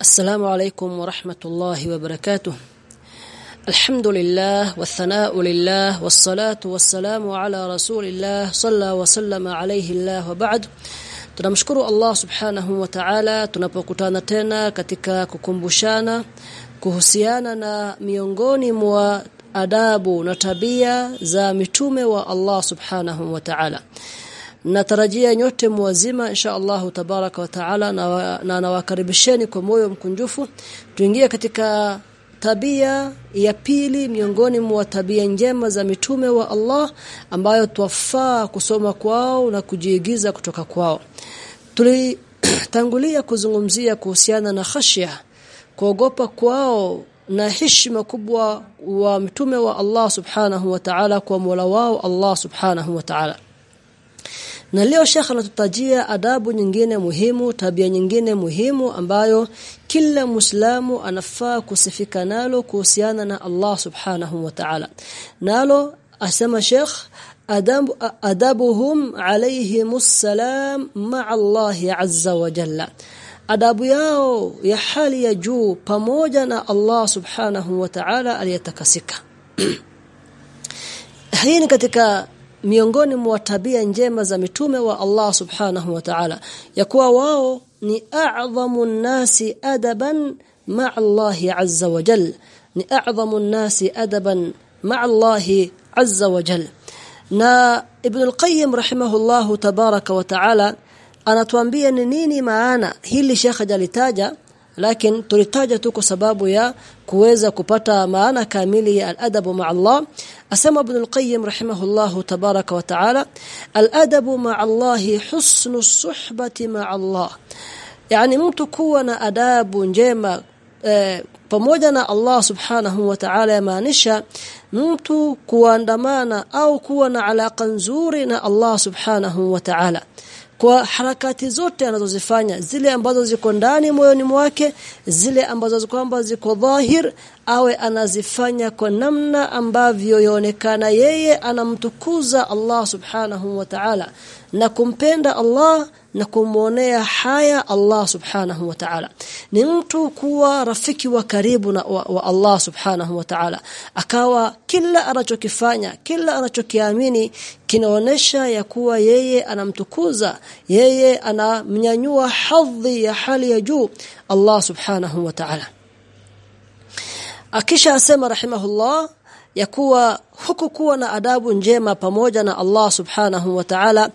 السلام عليكم ورحمة الله وبركاته الحمد لله والثناء لله والصلاة والسلام على رسول الله صلى وسلم عليه الله وبعد tunamshukuru Allah subhanahu wa ta'ala tunapokutana tena katika kukumbushana kuhusiana na miongoni mwa adabu na tabia za mitume wa Allah subhanahu wa ta'ala natarajia nyote muwazima insha Allah tabaraka wa taala na nawakaribisheni kwa moyo mkunjufu. Tuingie katika tabia ya pili miongoni mwa tabia njema za mitume wa Allah ambayo twafaa kusoma kwao na kujiigiza kutoka kwao. Tulitangulia kuzungumzia kuhusiana na khashya kuogopa kwao na heshima kubwa wa mtume wa Allah subhanahu wa ta'ala kwa Mola wao Allah subhanahu wa ta'ala na leo Sheikh anatutajia adabu nyingine muhimu, tabia nyingine muhimu ambayo kila Muislamu anafaa kusifika nalo kuhusiana na Allah Subhanahu wa Ta'ala. Nalo asema Sheikh adabu adabuhum alayhimus salam ma'a Allah azza wa jalla. Adabu yao ya hali ya juu pamoja na Allah Subhanahu wa Ta'ala aliyetakasika. Hii ni katika miongoni mwa tabia njema za mitume wa Allah subhanahu wa ta'ala ya kuwa wao ni a'dhamu nasi adaban ma'a Allah azza wa jal. Ni a'dhamu nasi adaban ma'a Allah azza wa jal. Na ibn al-qayyim rahimahullahu tabaraka wa ta'ala anatuambia ni nini maana hili shekha jalitaja lakini tulitaja tu kwa sababu ya kuweza kupata maana kamili ya al-adabu ma'a Allah. Asema ibn al-qayyim rahimahullahu tabaraka wa ta'ala al-adabu ma'a Allah husnu suhbati ma'a yani mtu kuwa na adabu njema eh, pamoja na Allah subhanahu wa ta'ala yamaanisha mtu kuandamana au kuwa na alaka nzuri na Allah subhanahu wa ta'ala kwa harakati zote anazozifanya zile ambazo ziko ndani moyoni mwake zile ambazo kwamba ziko dhahir awe anazifanya kwa namna ambavyo yaonekana yeye anamtukuza Allah subhanahu wa ta'ala na kumpenda Allah na kumuonea haya Allah subhanahu wa ta'ala. Ni mtu kuwa rafiki wa karibu na wa, wa Allah subhanahu wa ta'ala. Akawa kila anachokifanya kila anachokiamini kinaonesha ya kuwa yeye anamtukuza yeye anamnyanyua hadhi ya hali ya juu Allah subhanahu wa ta'ala akisha asema rahimahullah ya kuwa hukukuwa na adabu njema pamoja na Allah subhanahu wa ta'ala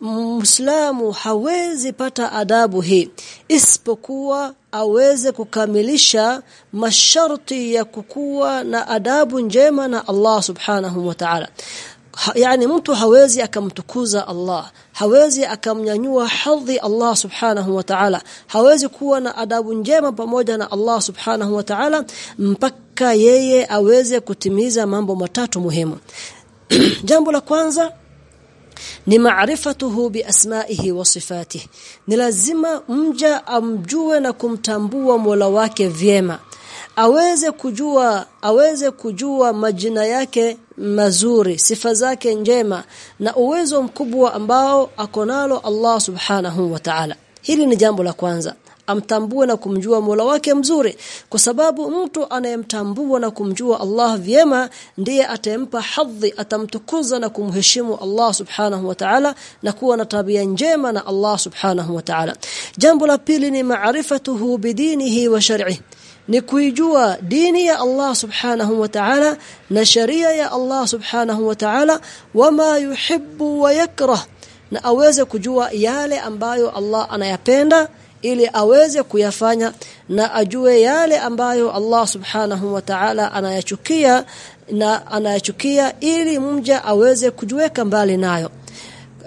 Muislamu hawezi pata adabu hii isipokuwa aweze kukamilisha masharti ya kukuwa na adabu njema na Allah subhanahu wa ta'ala yani mtu hawezi akamtukuza Allah hawezi akamnyanyua hadhi Allah subhanahu wa ta'ala hawezi kuwa na adabu njema pamoja na Allah subhanahu wa ta'ala mpaka yeye aweze kutimiza mambo matatu muhimu. Jambo la kwanza ni maarifatuhu bi asma'ihi wa sifatihi. Ni lazima mja amjue na kumtambua Mola wake vyema. Aweze kujua aweze kujua majina yake mazuri sifa zake njema na uwezo mkubwa ambao akonalo Allah subhanahu wa ta'ala. Hili ni jambo la kwanza amtambue na kumjua Mola wake mzuri kwa sababu mtu anayemtambua na kumjua Allah vyema ndiye atempa hadhi atamtukuza na kumheshimu Allah subhanahu wa ta'ala na kuwa na tabia njema na Allah subhanahu wa ta'ala. Jambo la pili ni maarifatuhu bidinihi wa shar'ihi ni kuijua dini ya Allah subhanahu wa ta'ala na sharia ya Allah subhanahu wa ta'ala wama yuhibbu wa yakrah na aweze kujua yale ambayo Allah anayapenda ili aweze kuyafanya na ajue yale ambayo Allah subhanahu wa ta'ala anayachukia na anayachukia ili mja aweze kujiweka mbali nayo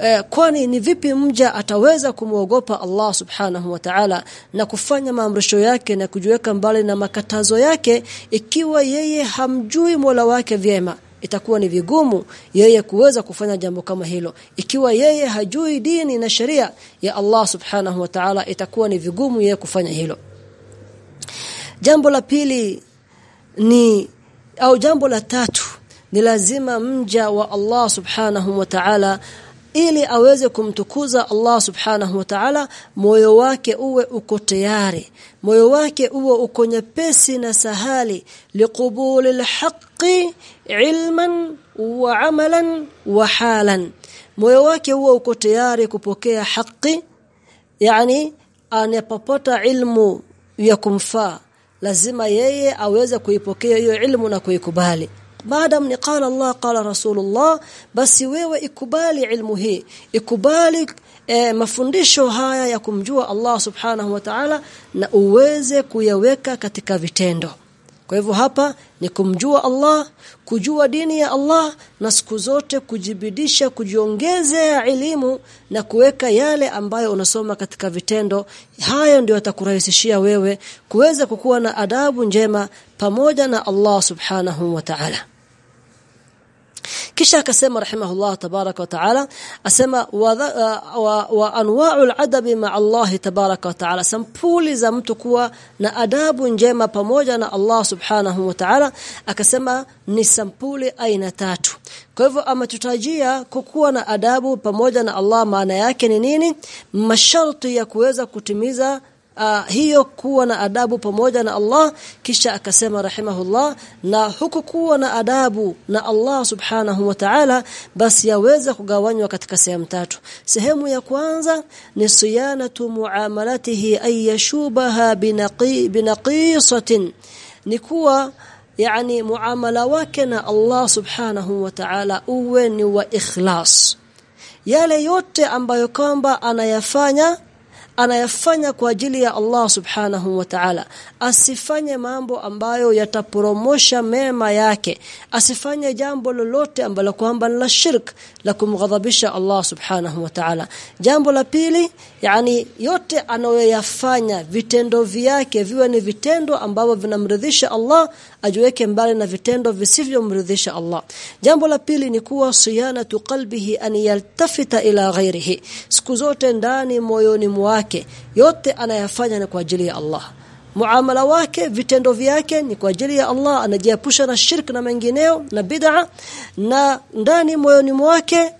eh, kwani ni vipi mja ataweza kumwogopa Allah subhanahu wa ta'ala na kufanya maamrisho yake na kujiweka mbali na makatazo yake ikiwa yeye hamjui Mola wake vyema? Itakuwa ni vigumu yeye kuweza kufanya jambo kama hilo. Ikiwa yeye hajui dini na sheria ya Allah subhanahu wa ta'ala itakuwa ni vigumu yeye kufanya hilo. Jambo la pili ni au jambo la tatu ni lazima mja wa Allah subhanahu wa ta'ala ili aweze kumtukuza Allah subhanahu wa ta'ala moyo wake uwe uko tayari. Moyo wake uwe uko nyepesi na sahali. Liqubuli alhaqi ilman wa amalan wa halan. Moyo wake uwe uko tayari kupokea haki yani anapopata ilmu ya kumfaa. Lazima yeye aweze kuipokea hiyo ilmu na kuikubali maadam ni qala Allah qala Rasulullah basi wewe ikubali ilmu hii ikubali e, mafundisho haya ya kumjua Allah subhanahu wa ta'ala na uweze kuyaweka katika vitendo kwa hivyo hapa ni kumjua Allah kujua dini ya Allah na siku zote kujibidisha kujiongezea elimu na kuweka yale ambayo unasoma katika vitendo. Hayo ndio atakurahisishia wewe kuweza kukuwa na adabu njema pamoja na Allah subhanahu wa ta'ala kisha akasema rahimahullah tabaraka wa taala asema wa, wa, wa anwa'ul adabi ma Allah tabaraka wa taala. Sampuli za mtu kuwa na adabu njema pamoja na Allah subhanahu wa taala akasema ni sampuli aina tatu. Kwa hivyo ametutajia kukuwa na adabu pamoja na Allah maana yake ni nini? Masharti ya kuweza kutimiza uh, hiyo kuwa na adabu pamoja na Allah kisha akasema rahimahullah na huku kuwa na adabu na Allah subhanahu wa ta'ala basi yaweza kugawanywa katika sehemu tatu. Sehemu ya kwanza ni siyanatu muamalatihi ay yashubaha binaqi binaqisatin. Ni kuwa yani muamala wake na Allah subhanahu wa ta'ala uwe ni wa ikhlas. Yale yote ambayo kwamba anayafanya anayafanya kwa ajili ya Allah subhanahu wa ta'ala. Asifanye mambo ambayo yatapromosha mema yake. Asifanye jambo lolote ambalo kwamba la shirk la kumghadhabisha Allah subhanahu wa ta'ala. Jambo la pili yani yote anayoyafanya vitendo vyake viwe ni vitendo ambavyo vinamridhisha Allah ajiweke mbali na vitendo visivyomridhisha Allah. Jambo la pili ni kuwa siyanatu qalbihi an yaltafita ila ghairihi. Siku zote ndani moyoni mwake yote anayafanya ni kwa ajili ya Allah. Muamala wake vitendo vyake ni kwa ajili ya Allah. Anajiepusha na shirk na mengineo na bid'a. Na ndani moyoni mwake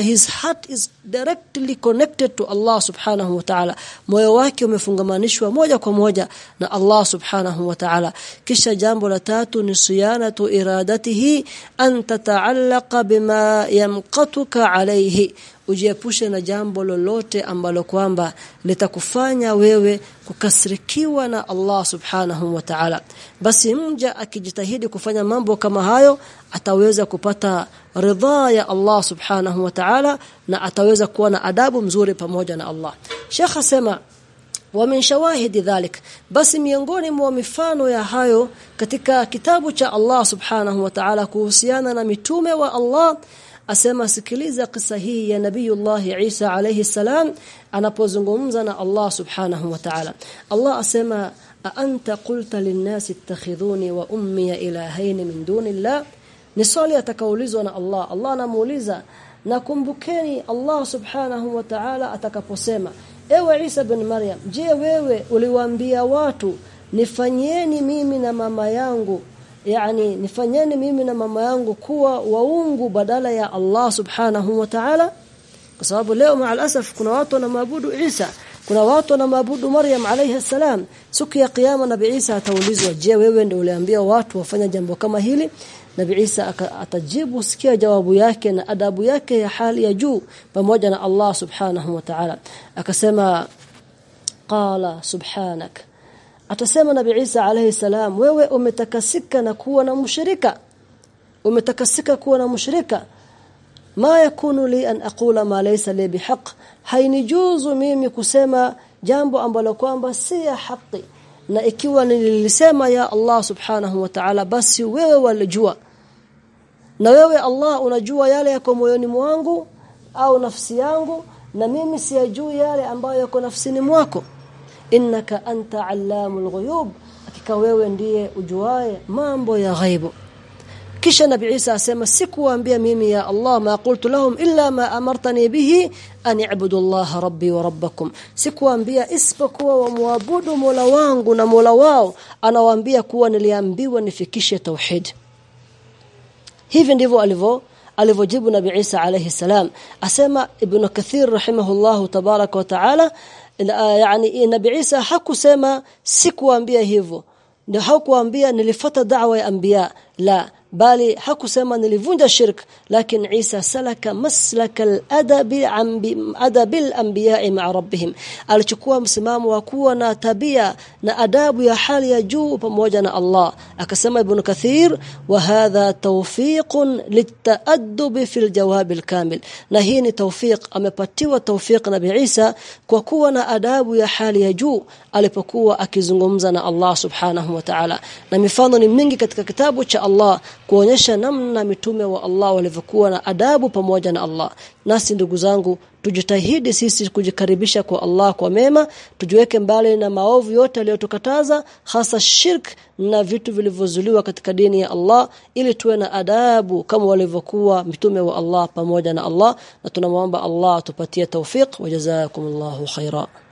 his heart is directly connected to Allah subhanahu wa ta'ala. Moyo wake umefungamanishwa moja kwa moja na Allah subhanahu wa ta'ala. Kisha jambo la tatu ni siyanatu iradatihi an tata'allaqa bima yamqatuka alayhi ujiepushe na jambo lolote ambalo kwamba litakufanya wewe kukasirikiwa na Allah subhanahu wa ta'ala. Basi mja akijitahidi kufanya mambo kama hayo ataweza kupata ridhaa ya Allah subhanahu wa ta'ala na ataweza kuwa na adabu mzuri pamoja na Allah. Sheikh asema wa min shawahidi dhalik. Basi miongoni mwa mifano ya hayo katika kitabu cha Allah subhanahu wa ta'ala kuhusiana na mitume wa Allah asema sikiliza kisa hii ya Nabiiullah Isa alayhi salam anapozungumza na Allah subhanahu wa ta'ala. Allah asema anta qulta linnasi ittakhidhuni wa ummi ilahayn min dunillah? Ni swali atakaulizwa na Allah. Allah anamuuliza nakumbukeni Allah subhanahu wa ta'ala atakaposema ewe Isa bin Maryam je wewe uliwaambia watu nifanyeni mimi na mama yangu yani nifanyeni mimi na mama yangu kuwa waungu badala ya Allah subhanahu wa ta'ala. Kwa sababu leo maalasaf kuna watu wanaabudu Isa kuna watu wanaabudu Maryam alayha salam. Siku ya kiyama nabii Isa ataulizwa je wewe ndio uliambia watu wafanya jambo kama hili? Nabi Isa atajibu sikia jawabu yake na adabu yake ya hali ya juu pamoja na Allah subhanahu wa ta'ala. Akasema qala subhanak atasema Nabii Isa alayhi salam wewe umetakasika na kuwa na mushrika. Umetakasika kuwa na mushrika. Ma yakunu li an aqula ma laysa li bihaq hainijuzu mimi kusema jambo ambalo kwamba si ya haki na ikiwa nilisema ya Allah subhanahu wa ta'ala basi wewe walijua. Na wewe Allah unajua yale yako moyoni mwangu au nafsi yangu na mimi siyajui yale ambayo yako nafsini mwako innaka anta allamul ghuyub hakika wewe ndiye ujuae mambo ya ghaibu. Kisha nabii Isa asema sikuwaambia mimi ya Allah ma qultu lahum illa ma amartani bihi an i'budu Allah rabbi wa rabbakum. Sikuwaambia isipokuwa wamwabudu Mola wangu na Mola wao anawaambia kuwa niliambiwa nifikishe tauhid. Hivi ndivyo alivyo alivyojibu nabi Isa alayhi salam. Asema ibn kathir rahimahullahu tabarak wa taala yani nabi Isa hakusema sikuambia hivyo. Ndio hakuambia nilifuata da'wa ya anbiya. La bali hakusema nilivunja shirk lakini Isa salaka maslakal al-adabi adabil anbiya'i ma rabbihim. Alichukua msimamo wa kuwa na tabia na adabu ya hali ya juu pamoja na Allah. Akasema ibn kathir wa hadha tawfiqun litaaddub fi al-jawab al-kamil na hii ni tawfiq amepatiwa tawfiq nabi Isa kwa kuwa na adabu ya hali ya juu alipokuwa akizungumza na Allah subhanahu wa ta'ala. Na mifano ni mingi katika kitabu cha Allah kuonyesha namna mitume wa Allah walivyokuwa na adabu pamoja na Allah. Nasi ndugu zangu tujitahidi sisi kujikaribisha kwa Allah kwa mema tujiweke mbali na maovu yote aliyotukataza hasa shirk na vitu vilivyozuliwa katika dini ya Allah ili tuwe na adabu kama walivyokuwa mitume wa Allah pamoja na Allah. Na tunamwomba Allah atupatie tawfik wa jazakumullahu khaira